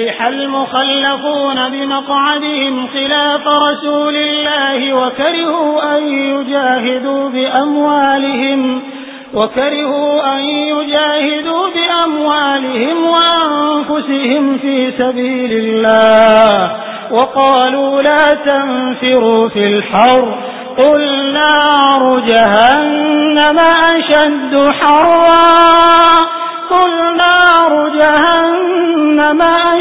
فرح المخلفون بمقعدهم خلاف رسول الله وكرهوا أن يجاهدوا بأموالهم وكرهوا أن يجاهدوا بأموالهم وأنفسهم في سبيل الله وقالوا لا تنفروا في الحر قل نار جهنم أشد حرا قل نار جهنم